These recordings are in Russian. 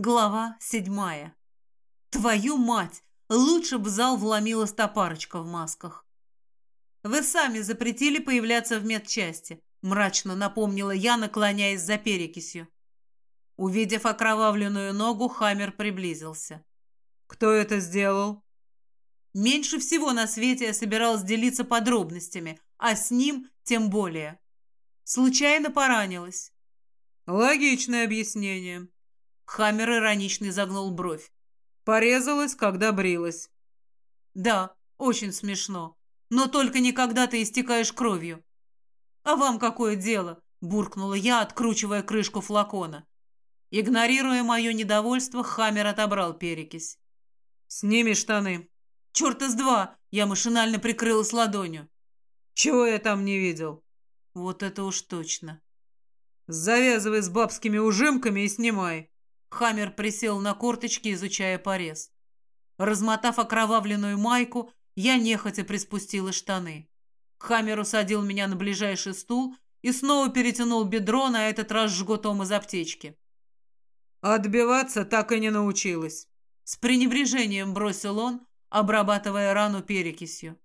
Глава седьмая. Твою мать! Лучше в зал вломилась та парочка в масках. Вы сами запретили появляться в медчасти, мрачно напомнила я, наклоняясь за перекисью. Увидев окровавленную ногу, Хаммер приблизился. «Кто это сделал?» Меньше всего на свете я собиралась делиться подробностями, а с ним тем более. Случайно поранилась. Логичное объяснение. Хаммер иронично изогнул бровь. Порезалась, когда брилась. Да, очень смешно. Но только не когда ты истекаешь кровью. А вам какое дело? Буркнула я, откручивая крышку флакона. Игнорируя мое недовольство, Хаммер отобрал перекись. «Сними штаны». «Черта с два!» Я машинально прикрылась ладонью. «Чего я там не видел?» «Вот это уж точно». «Завязывай с бабскими ужимками и снимай». Хаммер присел на корточки, изучая порез. Размотав окровавленную майку, я нехотя приспустила штаны. Хаммер усадил меня на ближайший стул и снова перетянул бедро, на этот раз жгутом из аптечки. «Отбиваться так и не научилась». С пренебрежением бросил он, обрабатывая рану перекисью.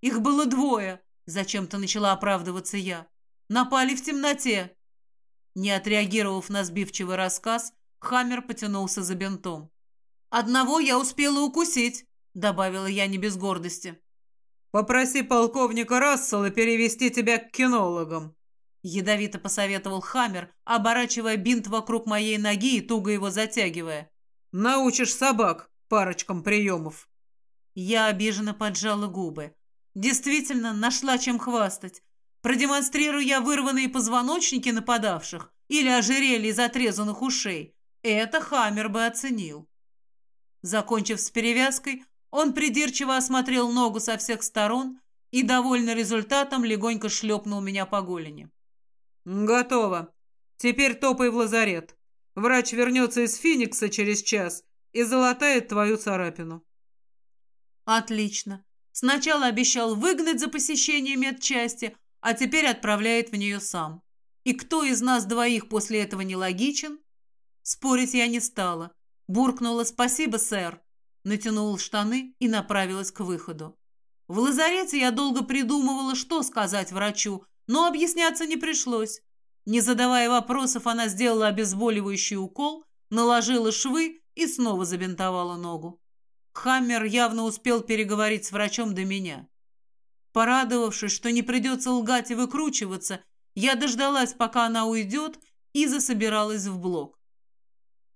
«Их было двое», — зачем-то начала оправдываться я. «Напали в темноте». Не отреагировав на сбивчивый рассказ, Хаммер потянулся за бинтом. «Одного я успела укусить», — добавила я не без гордости. «Попроси полковника Рассела перевести тебя к кинологам», — ядовито посоветовал Хаммер, оборачивая бинт вокруг моей ноги и туго его затягивая. «Научишь собак парочкам приемов». Я обиженно поджала губы. Действительно, нашла чем хвастать. Продемонстрирую я вырванные позвоночники нападавших или ожерелье из отрезанных ушей. Это Хаммер бы оценил. Закончив с перевязкой, он придирчиво осмотрел ногу со всех сторон и, довольный результатом, легонько шлепнул меня по голени. «Готово. Теперь топай в лазарет. Врач вернется из Феникса через час и залатает твою царапину». «Отлично. Сначала обещал выгнать за посещение медчасти, а теперь отправляет в нее сам. И кто из нас двоих после этого нелогичен?» Спорить я не стала. Буркнула «Спасибо, сэр», натянула штаны и направилась к выходу. В лазарете я долго придумывала, что сказать врачу, но объясняться не пришлось. Не задавая вопросов, она сделала обезболивающий укол, наложила швы и снова забинтовала ногу. Хаммер явно успел переговорить с врачом до меня. Порадовавшись, что не придется лгать и выкручиваться, я дождалась, пока она уйдет, и засобиралась в блок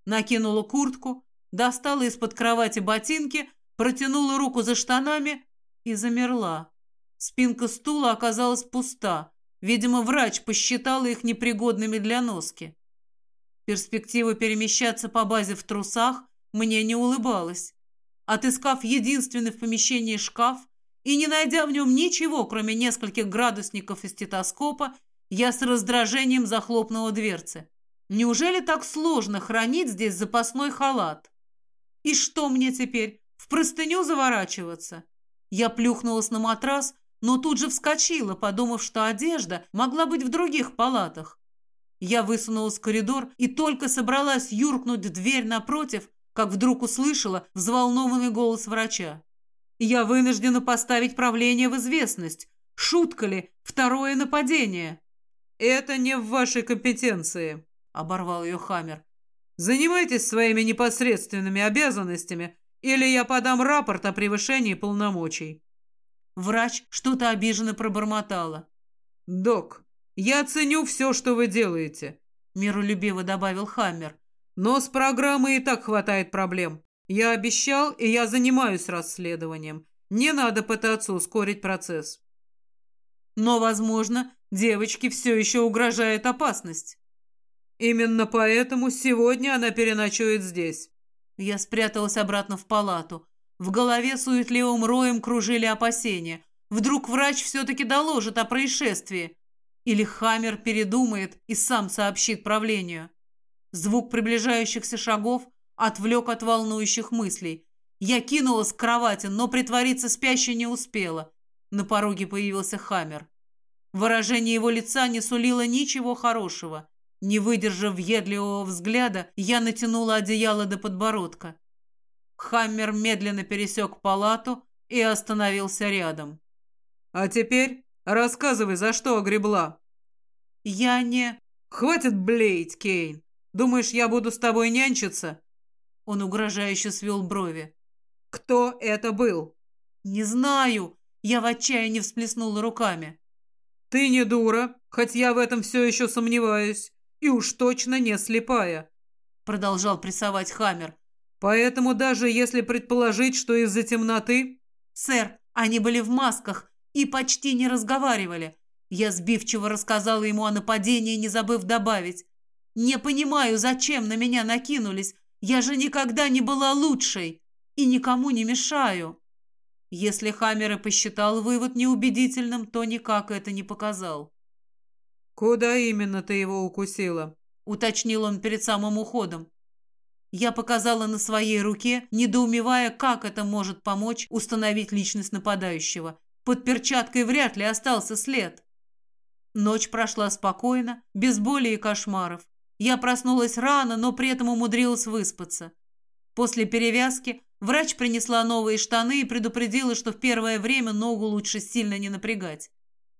накинула куртку, достала из-под кровати ботинки, протянула руку за штанами и замерла. Спинка стула оказалась пуста. Видимо, врач посчитал их непригодными для носки. Перспектива перемещаться по базе в трусах мне не улыбалась. Отыскав единственный в помещении шкаф и не найдя в нем ничего, кроме нескольких градусников и стетоскопа, я с раздражением захлопнула дверцы. Неужели так сложно хранить здесь запасной халат? И что мне теперь, в простыню заворачиваться? Я плюхнулась на матрас, но тут же вскочила, подумав, что одежда могла быть в других палатах. Я высунулась в коридор и только собралась юркнуть в дверь напротив, как вдруг услышала взволнованный голос врача. «Я вынуждена поставить правление в известность. Шутка ли? Второе нападение?» «Это не в вашей компетенции», — оборвал ее Хаммер. «Занимайтесь своими непосредственными обязанностями, или я подам рапорт о превышении полномочий». Врач что-то обиженно пробормотала. «Док, я ценю все, что вы делаете», — миролюбиво добавил Хаммер. «Но с программой и так хватает проблем. Я обещал, и я занимаюсь расследованием. Не надо пытаться ускорить процесс». «Но, возможно, девочке все еще угрожает опасность». Именно поэтому сегодня она переночует здесь. Я спряталась обратно в палату. В голове суетливым роем кружили опасения. Вдруг врач все-таки доложит о происшествии. Или Хаммер передумает и сам сообщит правлению. Звук приближающихся шагов отвлек от волнующих мыслей. Я кинулась к кровати, но притвориться спящей не успела. На пороге появился Хаммер. Выражение его лица не сулило ничего хорошего. Не выдержав въедливого взгляда, я натянула одеяло до подбородка. Хаммер медленно пересек палату и остановился рядом. «А теперь рассказывай, за что огребла?» «Я не...» «Хватит блеять, Кейн! Думаешь, я буду с тобой нянчиться?» Он угрожающе свел брови. «Кто это был?» «Не знаю!» Я в отчаянии всплеснула руками. «Ты не дура, хоть я в этом все еще сомневаюсь, и уж точно не слепая», продолжал прессовать Хаммер. «Поэтому даже если предположить, что из-за темноты...» «Сэр, они были в масках и почти не разговаривали. Я сбивчиво рассказала ему о нападении, не забыв добавить. «Не понимаю, зачем на меня накинулись. Я же никогда не была лучшей и никому не мешаю». Если Хаммер и посчитал вывод неубедительным, то никак это не показал. «Куда именно ты его укусила?» — уточнил он перед самым уходом. Я показала на своей руке, недоумевая, как это может помочь установить личность нападающего. Под перчаткой вряд ли остался след. Ночь прошла спокойно, без боли и кошмаров. Я проснулась рано, но при этом умудрилась выспаться. После перевязки врач принесла новые штаны и предупредила, что в первое время ногу лучше сильно не напрягать.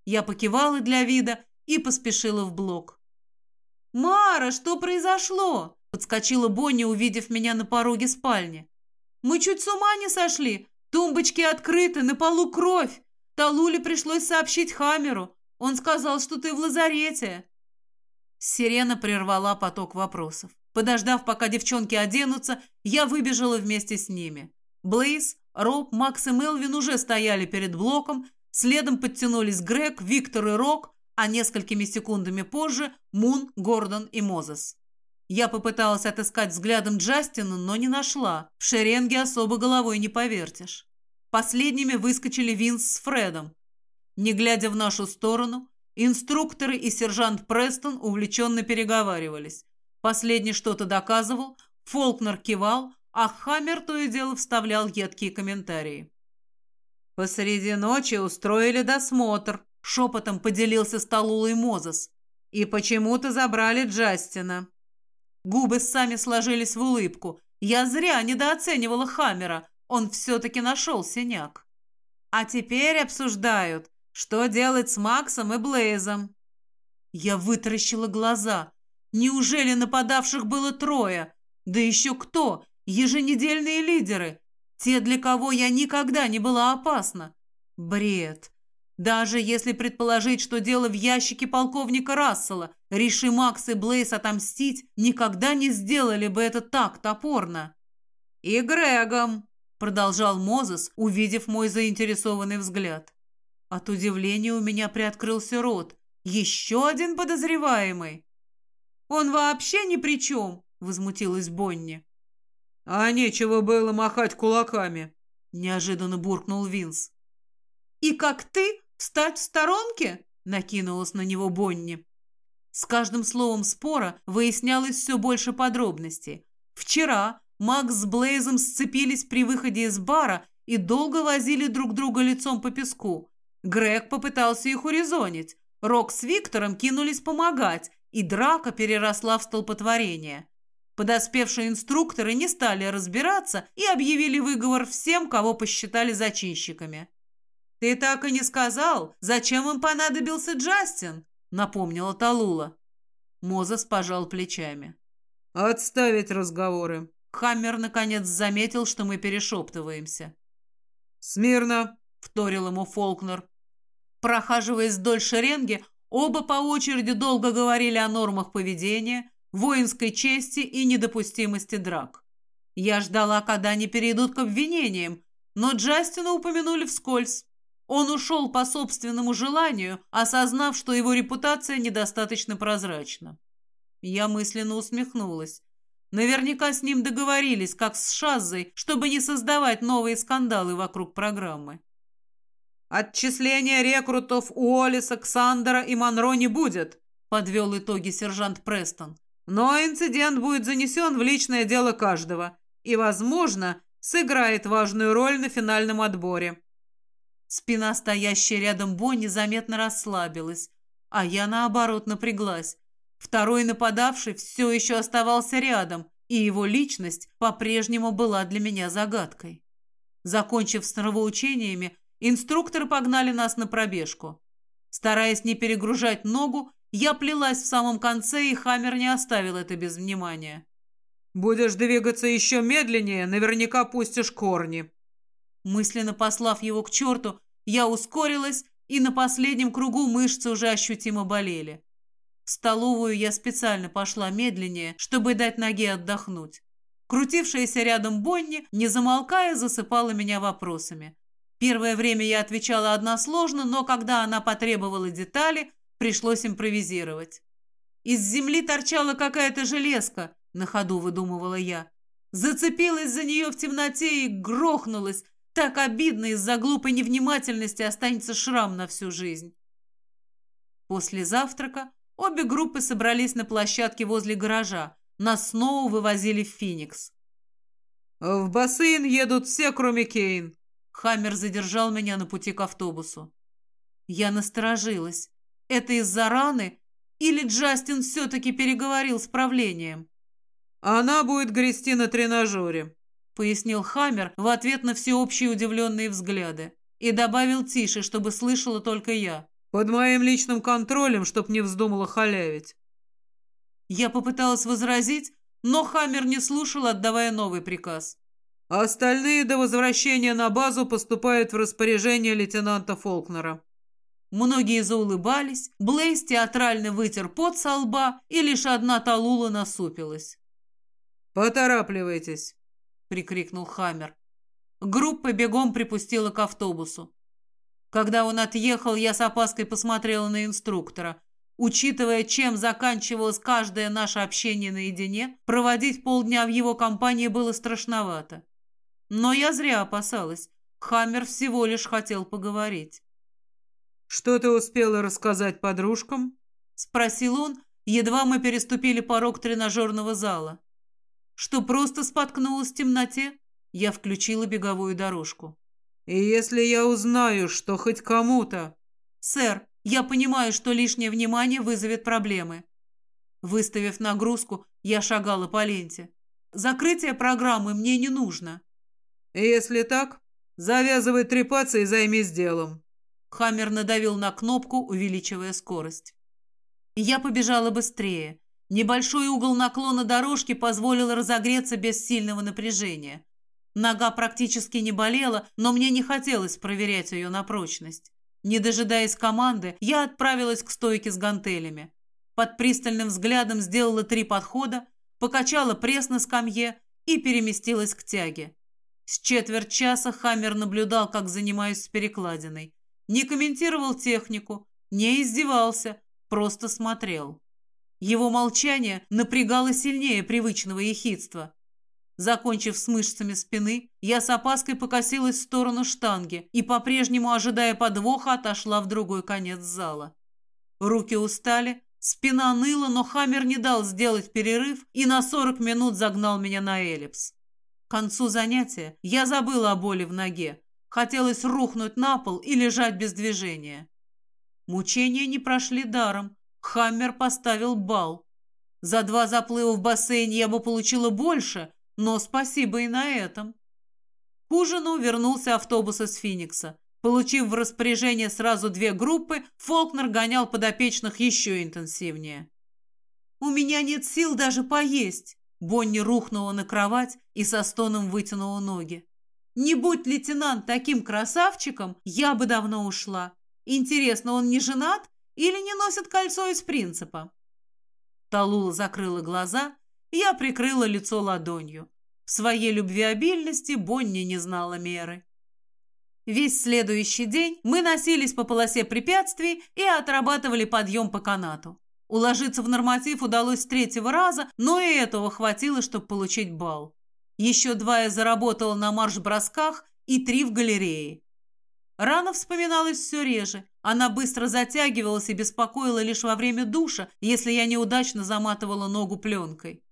Я покивала для вида и поспешила в блок. «Мара, что произошло?» – подскочила Бонни, увидев меня на пороге спальни. «Мы чуть с ума не сошли. Тумбочки открыты, на полу кровь. Талуле пришлось сообщить Хамеру. Он сказал, что ты в лазарете». Сирена прервала поток вопросов. Подождав, пока девчонки оденутся, я выбежала вместе с ними. Блейз, Роб, Макс и Мелвин уже стояли перед блоком, следом подтянулись Грег, Виктор и Рок, а несколькими секундами позже Мун, Гордон и Мозес. Я попыталась отыскать взглядом Джастина, но не нашла. В шеренге особо головой не повертишь. Последними выскочили Винс с Фредом. Не глядя в нашу сторону, инструкторы и сержант Престон увлеченно переговаривались. Последний что-то доказывал, Фолкнер кивал, а Хаммер то и дело вставлял едкие комментарии. «Посреди ночи устроили досмотр», — шепотом поделился с Талулой Мозес. «И почему-то забрали Джастина». Губы сами сложились в улыбку. Я зря недооценивала Хаммера. Он все-таки нашел синяк. А теперь обсуждают, что делать с Максом и Блейзом? Я вытаращила глаза. Неужели нападавших было трое? Да еще кто? Еженедельные лидеры. Те, для кого я никогда не была опасна. Бред. Даже если предположить, что дело в ящике полковника Рассела, реши Макс и Блейз отомстить, никогда не сделали бы это так топорно. «И Грегом», — продолжал Мозес, увидев мой заинтересованный взгляд. От удивления у меня приоткрылся рот. Еще один подозреваемый. Он вообще ни при чем, возмутилась Бонни. А нечего было махать кулаками, неожиданно буркнул Винс. И как ты встать в сторонке? накинулась на него Бонни. С каждым словом спора выяснялось все больше подробностей. Вчера Макс с Блейзом сцепились при выходе из бара и долго возили друг друга лицом по песку. Грег попытался их урезонить. Рок с Виктором кинулись помогать, и драка переросла в столпотворение. Подоспевшие инструкторы не стали разбираться и объявили выговор всем, кого посчитали зачинщиками. «Ты так и не сказал, зачем им понадобился Джастин?» — напомнила Талула. Мозес пожал плечами. «Отставить разговоры». Хаммер наконец заметил, что мы перешептываемся. «Смирно!» — вторил ему Фолкнер. Прохаживаясь вдоль шеренги, оба по очереди долго говорили о нормах поведения, воинской чести и недопустимости драк. Я ждала, когда они перейдут к обвинениям, но Джастина упомянули вскользь. Он ушел по собственному желанию, осознав, что его репутация недостаточно прозрачна. Я мысленно усмехнулась. Наверняка с ним договорились, как с Шаззой, чтобы не создавать новые скандалы вокруг программы. «Отчисления рекрутов Уоллиса, Ксандера и Монро не будет», — подвел итоги сержант Престон. «Но инцидент будет занесен в личное дело каждого и, возможно, сыграет важную роль на финальном отборе». Спина, стоящая рядом Бонни, заметно расслабилась, а я, наоборот, напряглась. Второй нападавший все еще оставался рядом, и его личность по-прежнему была для меня загадкой. Закончив с нравоучениями, инструкторы погнали нас на пробежку. Стараясь не перегружать ногу, я плелась в самом конце, и Хаммер не оставил это без внимания. «Будешь двигаться еще медленнее, наверняка пустишь корни». Мысленно послав его к черту, я ускорилась, и на последнем кругу мышцы уже ощутимо болели. В столовую я специально пошла медленнее, чтобы дать ноге отдохнуть. Крутившаяся рядом Бонни, не замолкая, засыпала меня вопросами. Первое время я отвечала односложно, но когда она потребовала детали, пришлось импровизировать. Из земли торчала какая-то железка, на ходу выдумывала я. Зацепилась за нее в темноте и грохнулась. Так обидно, из-за глупой невнимательности останется шрам на всю жизнь. После завтрака обе группы собрались на площадке возле гаража. Нас снова вывозили в Феникс. «В бассейн едут все, кроме Кейн», Хаммер задержал меня на пути к автобусу. Я насторожилась. Это из-за раны? Или Джастин все-таки переговорил с правлением? «Она будет грести на тренажере», — пояснил Хаммер в ответ на всеобщие удивленные взгляды. И добавил тише, чтобы слышала только я. «Под моим личным контролем, чтоб не вздумала халявить». Я попыталась возразить, но Хаммер не слушал, отдавая новый приказ остальные до возвращения на базу поступают в распоряжение лейтенанта Фолкнера. Многие заулыбались, Блейс театрально вытер пот со лба, и лишь одна Талула насупилась. «Поторапливайтесь!» — прикрикнул Хаммер. Группа бегом припустила к автобусу. Когда он отъехал, я с опаской посмотрела на инструктора. Учитывая, чем заканчивалось каждое наше общение наедине, проводить полдня в его компании было страшновато. Но я зря опасалась. Хаммер всего лишь хотел поговорить. «Что ты успела рассказать подружкам?» — спросил он, едва мы переступили порог тренажерного зала. Что просто споткнулась в темноте, я включила беговую дорожку. «И если я узнаю, что хоть кому-то...» «Сэр, я понимаю, что лишнее внимание вызовет проблемы». Выставив нагрузку, я шагала по ленте. «Закрытие программы мне не нужно». «Если так, завязывай трепаться и займись делом». Хаммер надавил на кнопку, увеличивая скорость. Я побежала быстрее. Небольшой угол наклона дорожки позволил разогреться без сильного напряжения. Нога практически не болела, но мне не хотелось проверять ее на прочность. Не дожидаясь команды, я отправилась к стойке с гантелями. Под пристальным взглядом сделала три подхода, покачала пресс на скамье и переместилась к тяге. С четверть часа Хаммер наблюдал, как занимаюсь с перекладиной. Не комментировал технику, не издевался, просто смотрел. Его молчание напрягало сильнее привычного ехидства. Закончив с мышцами спины, я с опаской покосилась в сторону штанги и, по-прежнему ожидая подвоха, отошла в другой конец зала. Руки устали, спина ныла, но Хаммер не дал сделать перерыв и на 40 минут загнал меня на эллипс. К концу занятия я забыла о боли в ноге. Хотелось рухнуть на пол и лежать без движения. Мучения не прошли даром. Хаммер поставил бал. За два заплыва в бассейн я бы получила больше, но спасибо и на этом. К ужину вернулся автобус из Финикса. Получив в распоряжение сразу две группы, Фолкнер гонял подопечных еще интенсивнее. «У меня нет сил даже поесть», Бонни рухнула на кровать и со стоном вытянула ноги. «Не будь лейтенант таким красавчиком, я бы давно ушла. Интересно, он не женат или не носит кольцо из принципа?» Талула закрыла глаза, я прикрыла лицо ладонью. В своей любвеобильности Бонни не знала меры. Весь следующий день мы носились по полосе препятствий и отрабатывали подъем по канату. Уложиться в норматив удалось с третьего раза, но и этого хватило, чтобы получить балл. Еще два я заработала на марш-бросках и три в галерее. Рана вспоминалась все реже. Она быстро затягивалась и беспокоила лишь во время душа, если я неудачно заматывала ногу пленкой.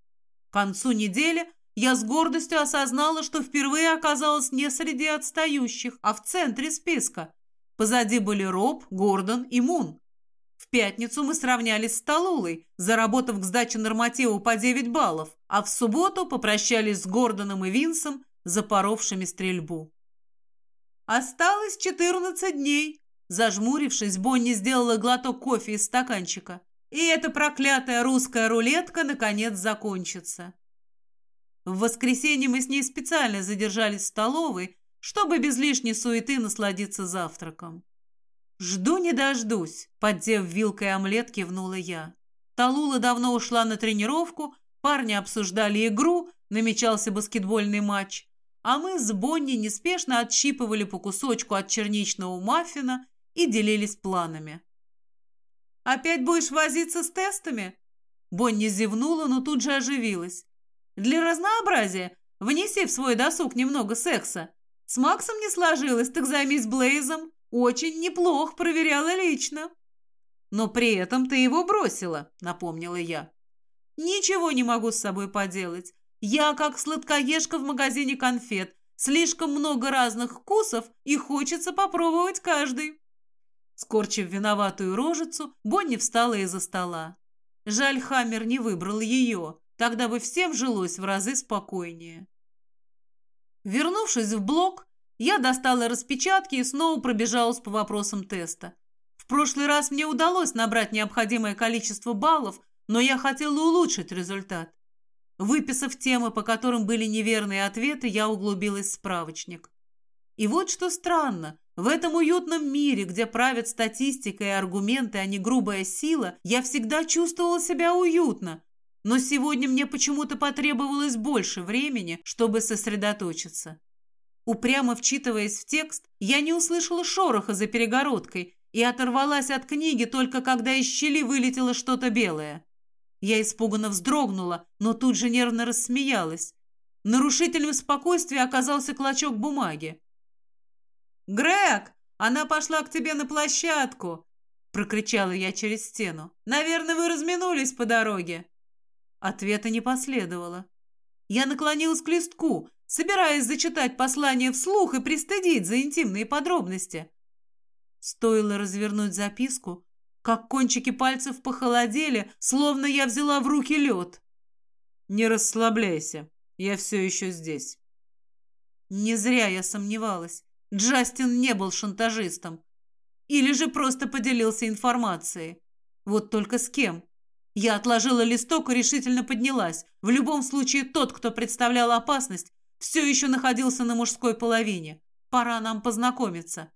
К концу недели я с гордостью осознала, что впервые оказалась не среди отстающих, а в центре списка. Позади были Роб, Гордон и Мун. В пятницу мы сравнялись с Талулой, заработав к сдаче норматива по 9 баллов, а в субботу попрощались с Гордоном и Винсом, запоровшими стрельбу. Осталось 14 дней. Зажмурившись, Бонни сделала глоток кофе из стаканчика. И эта проклятая русская рулетка наконец закончится. В воскресенье мы с ней специально задержались в столовой, чтобы без лишней суеты насладиться завтраком. «Жду не дождусь», — поддев вилкой омлет, кивнула я. Талула давно ушла на тренировку, парни обсуждали игру, намечался баскетбольный матч, а мы с Бонни неспешно отщипывали по кусочку от черничного маффина и делились планами. «Опять будешь возиться с тестами?» Бонни зевнула, но тут же оживилась. «Для разнообразия внеси в свой досуг немного секса. С Максом не сложилось, так займись Блейзом. Очень неплохо проверяла лично. Но при этом ты его бросила, напомнила я. Ничего не могу с собой поделать. Я как сладкоежка в магазине конфет. Слишком много разных вкусов, и хочется попробовать каждый. Скорчив виноватую рожицу, Бонни встала из-за стола. Жаль, Хаммер не выбрал ее, тогда бы всем жилось в разы спокойнее. Вернувшись в блок, я достала распечатки и снова пробежалась по вопросам теста. В прошлый раз мне удалось набрать необходимое количество баллов, но я хотела улучшить результат. Выписав темы, по которым были неверные ответы, я углубилась в справочник. И вот что странно. В этом уютном мире, где правят статистика и аргументы, а не грубая сила, я всегда чувствовала себя уютно. Но сегодня мне почему-то потребовалось больше времени, чтобы сосредоточиться. Упрямо вчитываясь в текст, я не услышала шороха за перегородкой и оторвалась от книги только когда из щели вылетело что-то белое. Я испуганно вздрогнула, но тут же нервно рассмеялась. Нарушителем спокойствия оказался клочок бумаги. «Грег, она пошла к тебе на площадку!» — прокричала я через стену. «Наверное, вы разминулись по дороге». Ответа не последовало. Я наклонилась к листку, собираясь зачитать послание вслух и пристыдить за интимные подробности. Стоило развернуть записку, как кончики пальцев похолодели, словно я взяла в руки лед. «Не расслабляйся, я все еще здесь». Не зря я сомневалась. Джастин не был шантажистом. Или же просто поделился информацией. Вот только с кем? Я отложила листок и решительно поднялась. В любом случае, тот, кто представлял опасность, все еще находился на мужской половине. Пора нам познакомиться.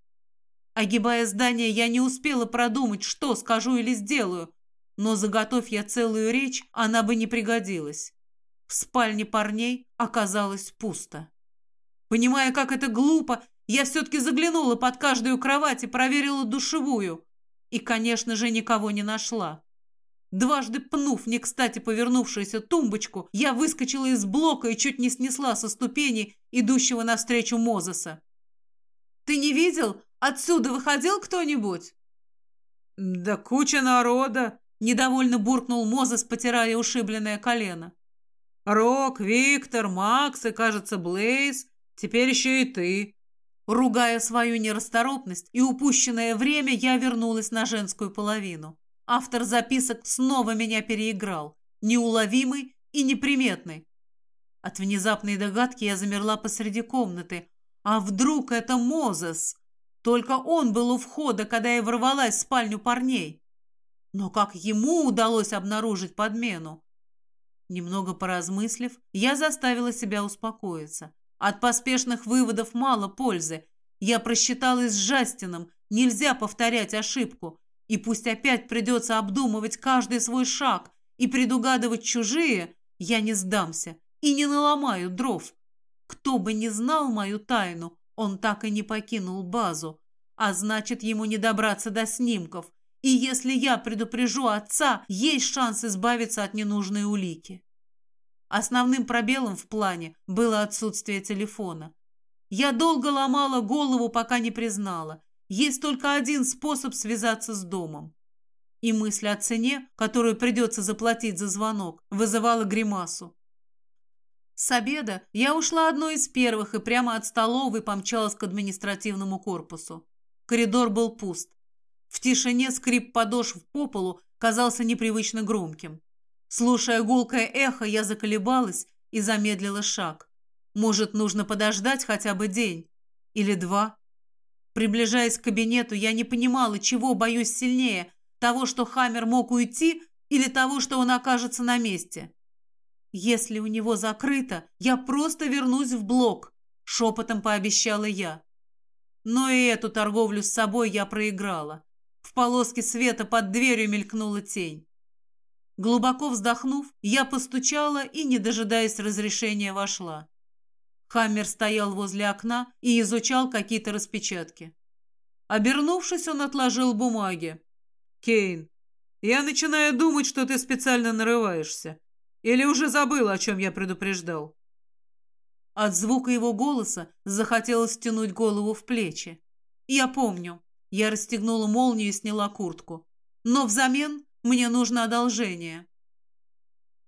Огибая здание, я не успела продумать, что скажу или сделаю, но заготовь я целую речь, она бы не пригодилась. В спальне парней оказалось пусто. Понимая, как это глупо, я все-таки заглянула под каждую кровать и проверила душевую. И, конечно же, никого не нашла. Дважды пнув не кстати повернувшуюся тумбочку, я выскочила из блока и чуть не снесла со ступени идущего навстречу Мозеса. «Ты не видел? Отсюда выходил кто-нибудь?» «Да куча народа!» – недовольно буркнул Мозес, потирая ушибленное колено. «Рок, Виктор, Макс и, кажется, Блейз. Теперь еще и ты». Ругая свою нерасторопность и упущенное время, я вернулась на женскую половину. Автор записок снова меня переиграл, неуловимый и неприметный. От внезапной догадки я замерла посреди комнаты. А вдруг это Мозес? Только он был у входа, когда я ворвалась в спальню парней. Но как ему удалось обнаружить подмену? Немного поразмыслив, я заставила себя успокоиться. От поспешных выводов мало пользы. Я просчиталась с Жастином, нельзя повторять ошибку. И пусть опять придется обдумывать каждый свой шаг и предугадывать чужие, я не сдамся и не наломаю дров. Кто бы не знал мою тайну, он так и не покинул базу, а значит, ему не добраться до снимков. И если я предупрежу отца, есть шанс избавиться от ненужной улики. Основным пробелом в плане было отсутствие телефона. Я долго ломала голову, пока не признала. Есть только один способ связаться с домом. И мысль о цене, которую придется заплатить за звонок, вызывала гримасу. С обеда я ушла одной из первых и прямо от столовой помчалась к административному корпусу. Коридор был пуст. В тишине скрип подошв по полу казался непривычно громким. Слушая гулкое эхо, я заколебалась и замедлила шаг. Может, нужно подождать хотя бы день или два? Приближаясь к кабинету, я не понимала, чего боюсь сильнее – того, что Хаммер мог уйти, или того, что он окажется на месте. «Если у него закрыто, я просто вернусь в блок», – шепотом пообещала я. Но и эту торговлю с собой я проиграла. В полоске света под дверью мелькнула тень. Глубоко вздохнув, я постучала и, не дожидаясь разрешения, вошла. Хаммер стоял возле окна и изучал какие-то распечатки. Обернувшись, он отложил бумаги. «Кейн, я начинаю думать, что ты специально нарываешься. Или уже забыл, о чем я предупреждал?» От звука его голоса захотелось стянуть голову в плечи. «Я помню». Я расстегнула молнию и сняла куртку. «Но взамен мне нужно одолжение».